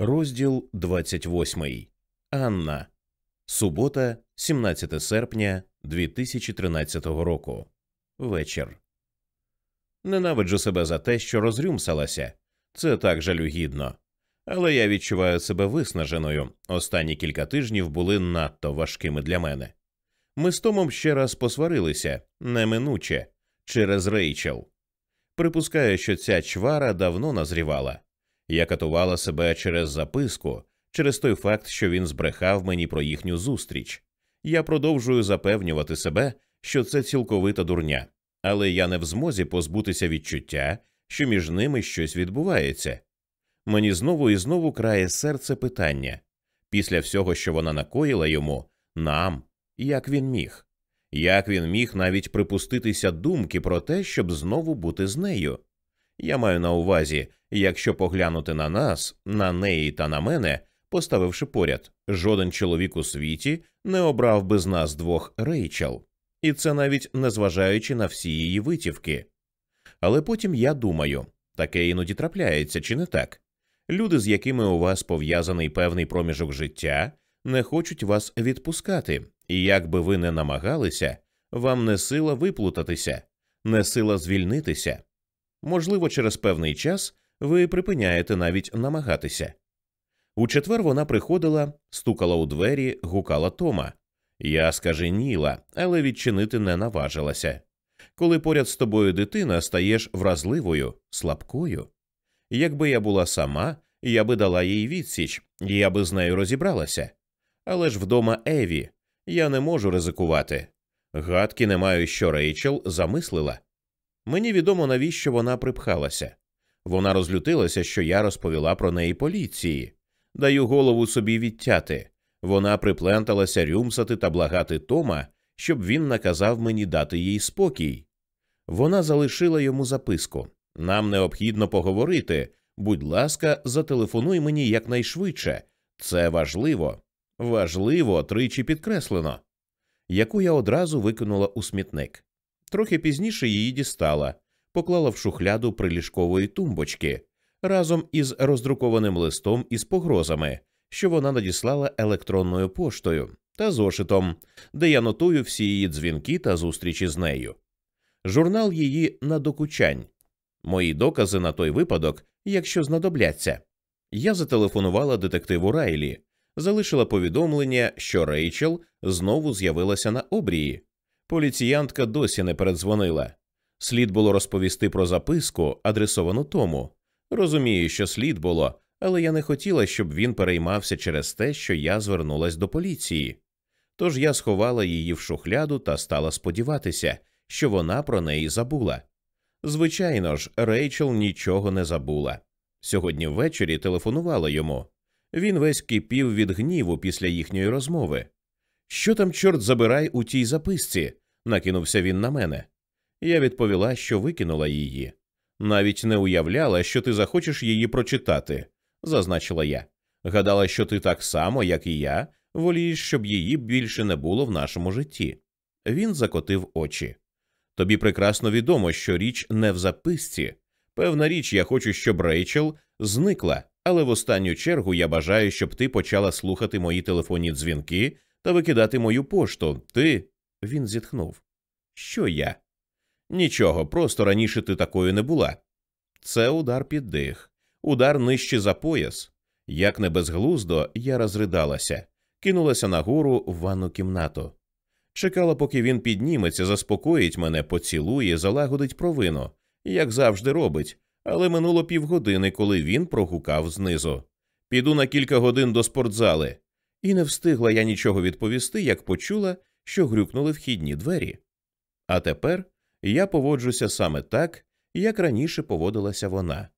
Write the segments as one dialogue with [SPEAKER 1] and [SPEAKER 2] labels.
[SPEAKER 1] Розділ 28. Анна. Субота, 17 серпня 2013 року. Вечір. Ненавиджу себе за те, що розрюмсалася. Це так жалюгідно. Але я відчуваю себе виснаженою. Останні кілька тижнів були надто важкими для мене. Ми з Томом ще раз посварилися неминуче через Рейчел. Припускаю, що ця чвара давно назрівала. Я катувала себе через записку, через той факт, що він збрехав мені про їхню зустріч. Я продовжую запевнювати себе, що це цілковита дурня, але я не в змозі позбутися відчуття, що між ними щось відбувається. Мені знову і знову крає серце питання після всього, що вона накоїла йому, нам, як він міг, як він міг навіть припуститися думки про те, щоб знову бути з нею. Я маю на увазі, якщо поглянути на нас, на неї та на мене, поставивши поряд, жоден чоловік у світі не обрав би з нас двох Рейчел, і це навіть незважаючи на всі її витівки. Але потім я думаю таке іноді трапляється, чи не так? Люди, з якими у вас пов'язаний певний проміжок життя, не хочуть вас відпускати, і як би ви не намагалися, вам не сила виплутатися, не сила звільнитися. Можливо, через певний час ви припиняєте навіть намагатися. У четвер вона приходила, стукала у двері, гукала Тома. Я скаженіла, але відчинити не наважилася. Коли поряд з тобою дитина стаєш вразливою, слабкою. Якби я була сама, я би дала їй відсіч, я би з нею розібралася. Але ж вдома Еві, я не можу ризикувати. Гадки не маю, що Рейчел замислила. Мені відомо, навіщо вона припхалася. Вона розлютилася, що я розповіла про неї поліції. Даю голову собі відтяти. Вона припленталася рюмсати та благати Тома, щоб він наказав мені дати їй спокій. Вона залишила йому записку нам необхідно поговорити. Будь ласка, зателефонуй мені якнайшвидше. Це важливо, важливо, тричі підкреслено, яку я одразу викинула у смітник. Трохи пізніше її дістала, поклала в шухляду приліжкової тумбочки разом із роздрукованим листом із погрозами, що вона надіслала електронною поштою та зошитом, де я нотую всі її дзвінки та зустрічі з нею. Журнал її надокучань, мої докази на той випадок, якщо знадобляться. Я зателефонувала детективу Райлі, залишила повідомлення, що Рейчел знову з'явилася на обрії. Поліціянтка досі не передзвонила. Слід було розповісти про записку, адресовану тому. Розумію, що слід було, але я не хотіла, щоб він переймався через те, що я звернулась до поліції. Тож я сховала її в шухляду та стала сподіватися, що вона про неї забула. Звичайно ж, Рейчел нічого не забула. Сьогодні ввечері телефонувала йому. Він весь кипів від гніву після їхньої розмови. Що там, чорт забирай у тій записці? накинувся він на мене. Я відповіла, що викинула її. Навіть не уявляла, що ти захочеш її прочитати, зазначила я. Гадала, що ти так само, як і я, волієш, щоб її більше не було в нашому житті. Він закотив очі. Тобі прекрасно відомо, що річ не в записці. Певна річ, я хочу, щоб Рейчел зникла, але в останню чергу я бажаю, щоб ти почала слухати мої телефонні дзвінки та викидати мою пошту. Ти. Він зітхнув. Що я? Нічого, просто раніше ти такою не була. Це удар під дих, удар нижче за пояс. Як не безглуздо, я розридалася, кинулася нагору в ванну кімнату. Чекала, поки він підніметься, заспокоїть мене, поцілує, залагодить провину, як завжди робить, але минуло півгодини, коли він прогукав знизу. Піду на кілька годин до спортзали. І не встигла я нічого відповісти, як почула, що грюкнули вхідні двері. А тепер я поводжуся саме так, як раніше поводилася вона.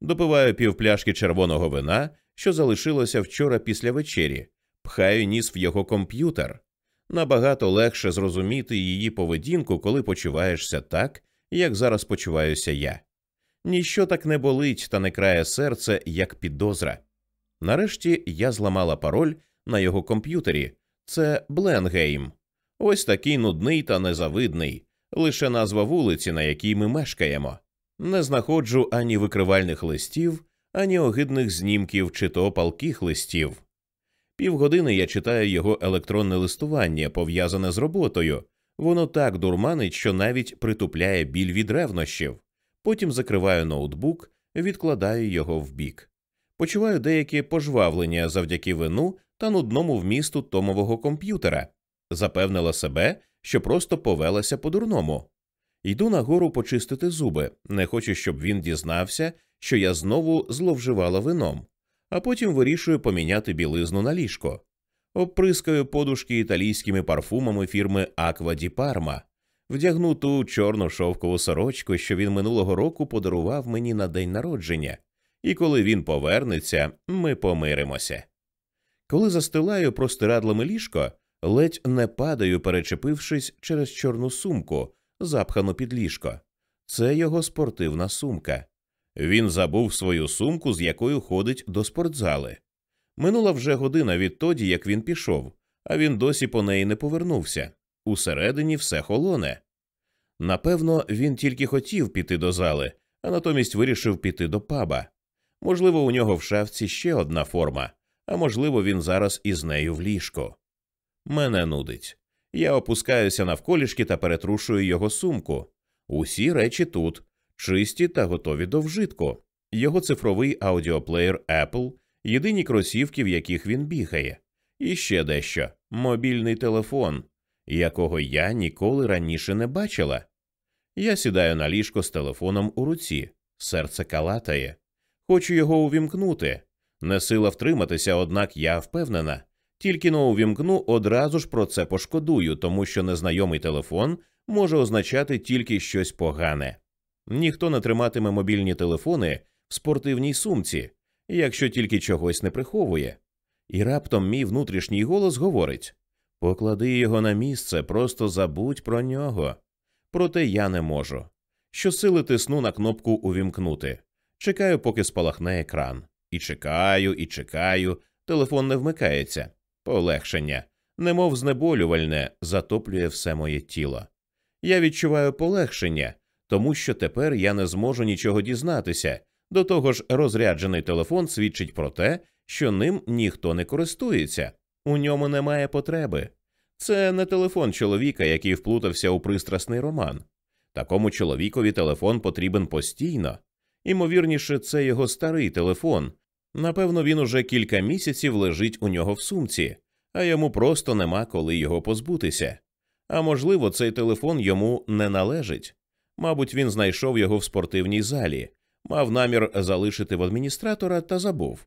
[SPEAKER 1] Допиваю півпляшки червоного вина, що залишилося вчора після вечері, пхаю ніс в його комп'ютер. Набагато легше зрозуміти її поведінку, коли почуваєшся так, як зараз почуваюся я. Ніщо так не болить та не крає серце, як підозра. Нарешті я зламала пароль на його комп'ютері. Це Бленгейм. Ось такий нудний та незавидний, лише назва вулиці, на якій ми мешкаємо. Не знаходжу ані викривальних листів, ані огидних знімків чи то палких листів. Півгодини я читаю його електронне листування, пов'язане з роботою. Воно так дурманить, що навіть притупляє біль від ревнощів. Потім закриваю ноутбук, відкладаю його вбік. Почуваю деяке пожвавлення завдяки вину та нудному вмісту томового комп'ютера, запевнила себе, що просто повелася по дурному. Йду нагору почистити зуби, не хочу, щоб він дізнався, що я знову зловживала вином, а потім вирішую поміняти білизну на ліжко. Обприскаю подушки італійськими парфумами фірми Аква Ді Парма, вдягну ту чорну шовкову сорочку, що він минулого року подарував мені на день народження, і коли він повернеться, ми помиримося. Коли застилаю простирадлами ліжко, ледь не падаю, перечепившись через чорну сумку, запхану під ліжко. Це його спортивна сумка. Він забув свою сумку, з якою ходить до спортзали. Минула вже година відтоді, як він пішов, а він досі по неї не повернувся. Усередині все холоне. Напевно, він тільки хотів піти до зали, а натомість вирішив піти до паба. Можливо, у нього в шафці ще одна форма, а можливо, він зараз із нею в ліжку. Мене нудить. Я опускаюся навколішки та перетрушую його сумку. Усі речі тут, чисті та готові до вжитку. Його цифровий аудіоплеєр Apple, єдині кросівки, в яких він бігає, і ще дещо мобільний телефон, якого я ніколи раніше не бачила. Я сідаю на ліжко з телефоном у руці, серце калатає. Хочу його увімкнути. Не сила втриматися, однак я впевнена. Тільки но увімкну, одразу ж про це пошкодую, тому що незнайомий телефон може означати тільки щось погане. Ніхто не триматиме мобільні телефони в спортивній сумці, якщо тільки чогось не приховує. І раптом мій внутрішній голос говорить поклади його на місце, просто забудь про нього. Проте я не можу. Щосили тисну на кнопку увімкнути. Чекаю, поки спалахне екран. І чекаю, і чекаю. Телефон не вмикається. Полегшення, немов знеболювальне, затоплює все моє тіло. Я відчуваю полегшення, тому що тепер я не зможу нічого дізнатися. До того ж, розряджений телефон свідчить про те, що ним ніхто не користується, у ньому немає потреби. Це не телефон чоловіка, який вплутався у пристрасний роман. Такому чоловікові телефон потрібен постійно. Імовірніше, це його старий телефон. Напевно, він уже кілька місяців лежить у нього в сумці, а йому просто нема коли його позбутися. А можливо, цей телефон йому не належить. Мабуть, він знайшов його в спортивній залі, мав намір залишити в адміністратора та забув.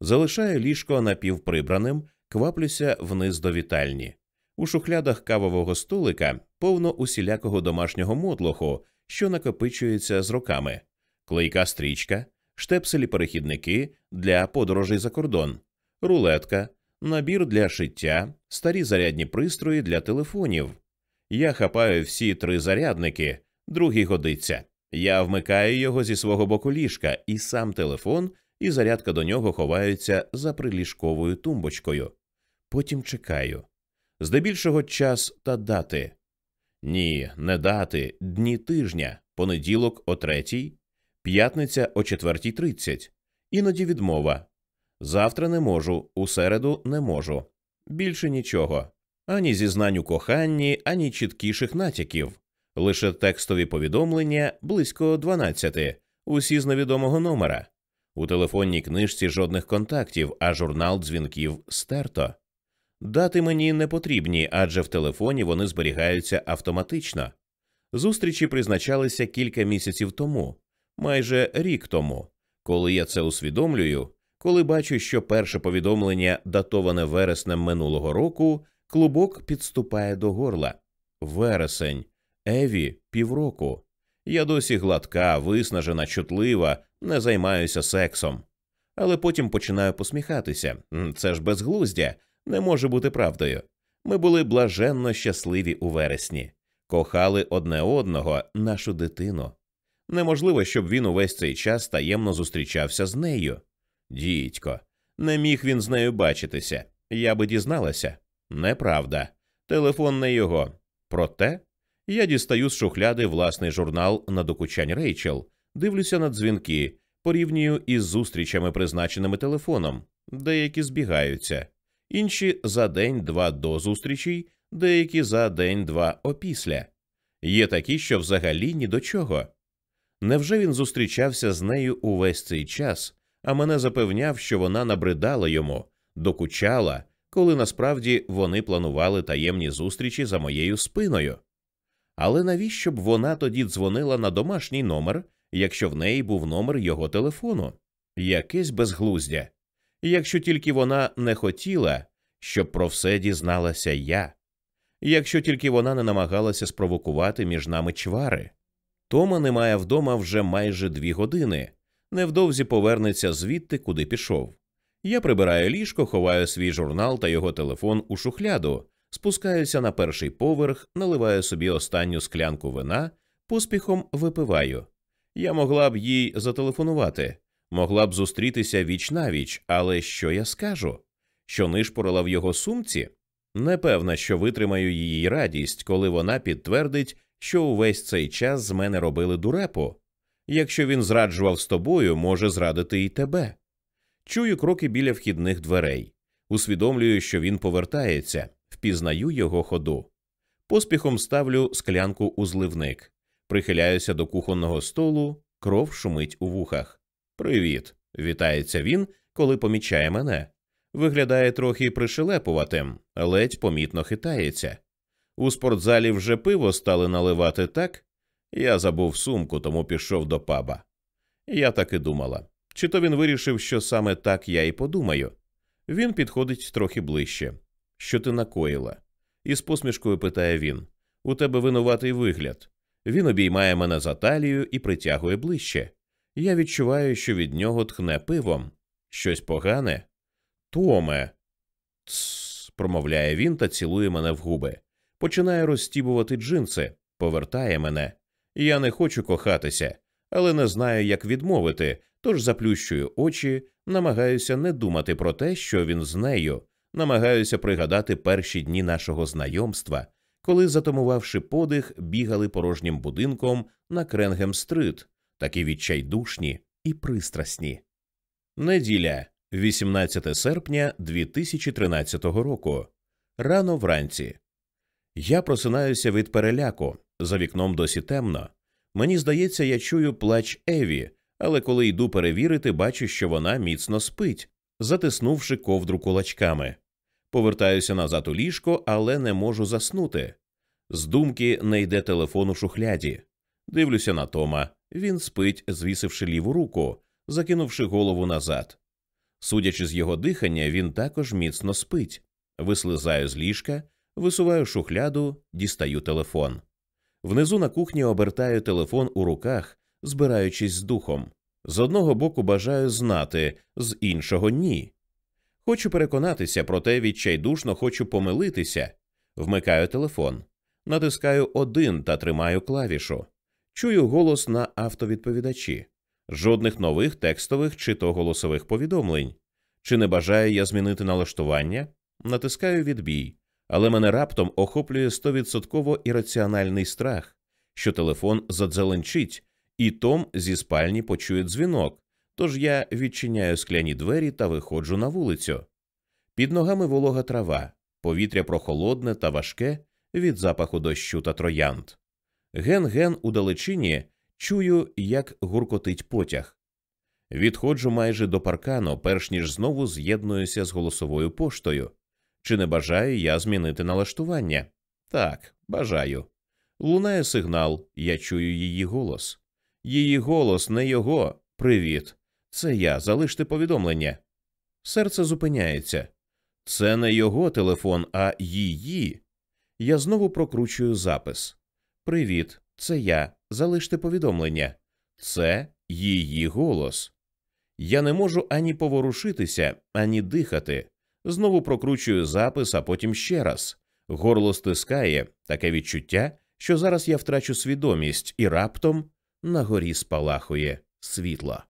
[SPEAKER 1] Залишаю ліжко напівприбраним, кваплюся вниз до вітальні. У шухлядах кавового столика повно усілякого домашнього мотлоху, що накопичується з роками, клейка стрічка, штепселі перехідники для подорожей за кордон, рулетка, набір для шиття, старі зарядні пристрої для телефонів. Я хапаю всі три зарядники, другий годиться. Я вмикаю його зі свого боку ліжка, і сам телефон, і зарядка до нього ховаються за приліжковою тумбочкою. Потім чекаю. Здебільшого час та дати. Ні, не дати, дні тижня, понеділок о третій, п'ятниця о четвертій тридцять, іноді відмова. Завтра не можу, у середу не можу. Більше нічого. Ані зізнань у коханні, ані чіткіших натяків, лише текстові повідомлення близько дванадцяти, усі з невідомого номера. У телефонній книжці жодних контактів, а журнал дзвінків стерто. Дати мені не потрібні, адже в телефоні вони зберігаються автоматично. Зустрічі призначалися кілька місяців тому, майже рік тому. Коли я це усвідомлюю, коли бачу, що перше повідомлення, датоване вереснем минулого року, клубок підступає до горла. Вересень, Еві, півроку. Я досі гладка, виснажена, чутлива, не займаюся сексом. Але потім починаю посміхатися. Це ж безглуздя, не може бути правдою. Ми були блаженно щасливі у вересні, кохали одне одного, нашу дитину. Неможливо, щоб він увесь цей час таємно зустрічався з нею. Дідько, не міг він з нею бачитися. Я би дізналася. Неправда. Телефон не його. Проте я дістаю з шухляди власний журнал на докучань Рейчел, дивлюся на дзвінки, Порівнюю із зустрічами, призначеними телефоном, деякі збігаються, інші за день-два до зустрічей, деякі за день-два опісля. Є такі, що взагалі ні до чого. Невже він зустрічався з нею увесь цей час, а мене запевняв, що вона набридала йому, докучала, коли насправді вони планували таємні зустрічі за моєю спиною? Але навіщо б вона тоді дзвонила на домашній номер, якщо в неї був номер його телефону? Якесь безглуздя. Якщо тільки вона не хотіла, щоб про все дізналася я, якщо тільки вона не намагалася спровокувати між нами чвари. Тома немає вдома вже майже дві години. Невдовзі повернеться звідти, куди пішов. Я прибираю ліжко, ховаю свій журнал та його телефон у шухляду, спускаюся на перший поверх, наливаю собі останню склянку вина, поспіхом випиваю. Я могла б їй зателефонувати, могла б зустрітися віч навіч, але що я скажу? Що нишпорила в його сумці? Непевна, що витримаю її радість, коли вона підтвердить, що увесь цей час з мене робили дурепу. Якщо він зраджував з тобою, може зрадити і тебе. Чую кроки біля вхідних дверей, усвідомлюю, що він повертається, впізнаю його ходу. Поспіхом ставлю склянку у зливник, прихиляюся до кухонного столу, кров шумить у вухах. Привіт, вітається він, коли помічає мене. Виглядає трохи пришелепуватим, ледь помітно хитається. У спортзалі вже пиво стали наливати так. Я забув сумку, тому пішов до паба. Я так і думала. Чи то він вирішив, що саме так я і подумаю. Він підходить трохи ближче. Що ти накоїла? І з посмішкою питає він У тебе винуватий вигляд. Він обіймає мене за талію і притягує ближче. Я відчуваю, що від нього тхне пивом. Щось погане. Томе. Тсс, промовляє він та цілує мене в губи. Починає розстібувати джинси, повертає мене. Я не хочу кохатися, але не знаю, як відмовити, тож заплющую очі, намагаюся не думати про те, що він з нею, намагаюся пригадати перші дні нашого знайомства, коли, затамувавши подих, бігали порожнім будинком на Кренгем-стрит, такі відчайдушні і пристрасні. Неділя, 18 серпня 2013 року. Рано вранці. Я просинаюся від переляку. За вікном досі темно. Мені здається, я чую плач Еві, але коли йду перевірити, бачу, що вона міцно спить, затиснувши ковдру кулачками. Повертаюся назад у ліжко, але не можу заснути. З думки не йде телефон у шухляді. Дивлюся на Тома. Він спить, звісивши ліву руку, закинувши голову назад. Судячи з його дихання, він також міцно спить. Вислизаю з ліжка, висуваю шухляду, дістаю телефон. Внизу на кухні обертаю телефон у руках, збираючись з духом. З одного боку бажаю знати, з іншого ні. Хочу переконатися, проте відчайдушно хочу помилитися. Вмикаю телефон, натискаю один та тримаю клавішу. Чую голос на автовідповідачі. Жодних нових текстових чи то голосових повідомлень. Чи не бажаю я змінити налаштування? Натискаю відбій, але мене раптом охоплює стовідсотково ірраціональний страх, що телефон задзеленчить, і Том зі спальні почує дзвінок, тож я відчиняю скляні двері та виходжу на вулицю. Під ногами волога трава, повітря прохолодне та важке від запаху дощу та троянд. Ген-ген у далечині чую, як гуркотить потяг. Відходжу майже до паркану, перш ніж знову з'єднуюся з голосовою поштою. Чи не бажаю я змінити налаштування? Так, бажаю. Лунає сигнал, я чую її голос. Її голос, не його. Привіт. Це я. Залиште повідомлення. Серце зупиняється. Це не його телефон, а її. Я знову прокручую запис. Привіт, це я. Залиште повідомлення. Це її голос. Я не можу ані поворушитися, ані дихати. Знову прокручую запис, а потім ще раз. Горло стискає таке відчуття, що зараз я втрачу свідомість, і раптом на горі спалахує світло.